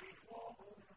تَعْرِفُهُمْ